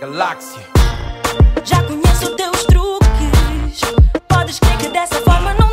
Galáxia. Já conheço teus truques. Podes crer que dessa forma não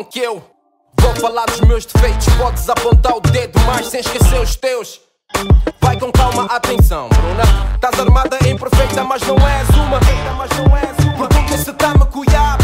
som que eu vou falar dos meus defeitos. Podes apontar o dedo, mas sem esquecer os teus. Vai com calma, atenção, Bruna. Estás armada imperfeita, mas não és uma. Mas não és uma. Pergunta se tá-me cuidar.